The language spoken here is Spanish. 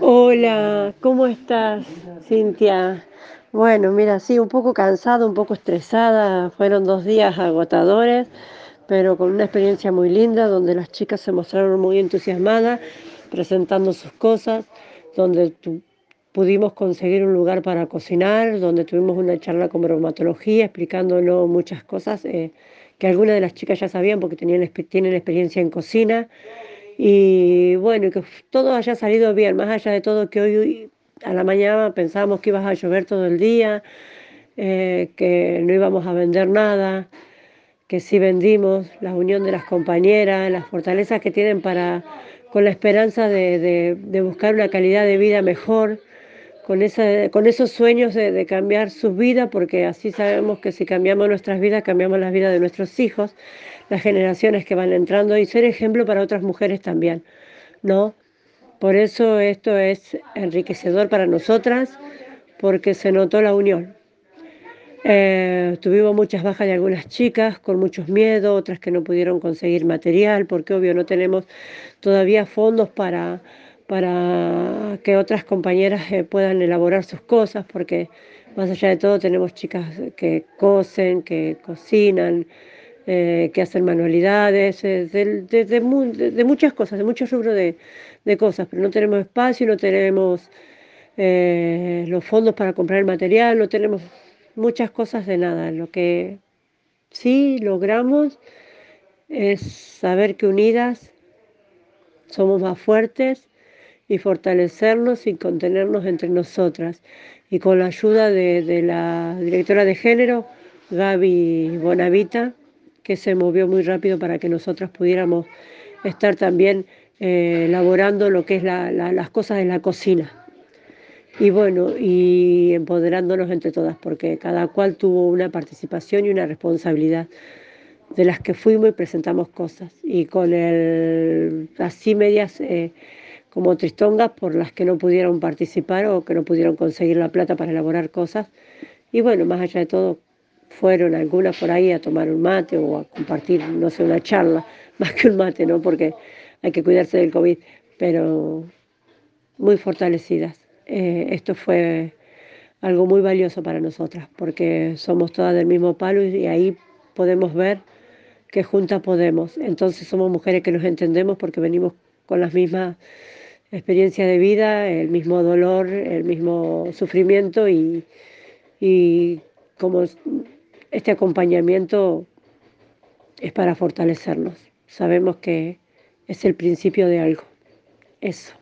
Hola, ¿cómo estás, Cintia? Bueno, mira, sí, un poco cansada, un poco estresada. Fueron dos días agotadores, pero con una experiencia muy linda, donde las chicas se mostraron muy entusiasmadas, presentando sus cosas, donde pudimos conseguir un lugar para cocinar, donde tuvimos una charla con bromatología, explicándonos muchas cosas eh, que algunas de las chicas ya sabían porque tienen experiencia en cocina. Y bueno, que todo haya salido bien, más allá de todo que hoy a la mañana pensábamos que iba a llover todo el día, eh, que no íbamos a vender nada, que sí vendimos, la unión de las compañeras, las fortalezas que tienen para, con la esperanza de buscar una calidad de vida mejor, con, esa, con esos sueños de, de cambiar sus vidas, porque así sabemos que si cambiamos nuestras vidas, cambiamos las vidas de nuestros hijos, las generaciones que van entrando y ser ejemplo para otras mujeres también, ¿no? Por eso esto es enriquecedor para nosotras, porque se notó la unión. Eh, tuvimos muchas bajas de algunas chicas con muchos miedos, otras que no pudieron conseguir material, porque obvio no tenemos todavía fondos para, para que otras compañeras eh, puedan elaborar sus cosas, porque más allá de todo tenemos chicas que cosen, que cocinan, eh, que hacen manualidades, eh, de, de- de mu- de- de muchas cosas, de muchos rubros de, de cosas, pero no tenemos espacio, no tenemos eh, los fondos para comprar el material, no tenemos muchas cosas de nada. Lo que sí logramos es saber que unidas somos más fuertes y fortalecernos y contenernos entre nosotras. Y con la ayuda de, de la directora de género, Gaby Bonavita, que se movió muy rápido para que nosotras pudiéramos estar también eh, elaborando lo que es la- la- las cosas de la cocina. Y bueno, y empoderándonos entre todas, porque cada cual tuvo una participación y una responsabilidad de las que fuimos y presentamos cosas. Y con el, así medias eh, como tristongas por las que no pudieron participar o que no pudieron conseguir la plata para elaborar cosas. Y bueno, más allá de todo, fueron algunas por ahí a tomar un mate o a compartir, no sé, una charla, más que un mate, ¿no? Porque hay que cuidarse del COVID, pero muy fortalecidas. Eh, esto fue algo muy valioso para nosotras, porque somos todas del mismo palo y, ahí podemos ver que juntas podemos. Entonces somos mujeres que nos entendemos porque venimos con las mismas experiencias de vida, el mismo dolor, el mismo sufrimiento y, y como es- este acompañamiento es para fortalecernos. Sabemos que es el principio de algo. Eso.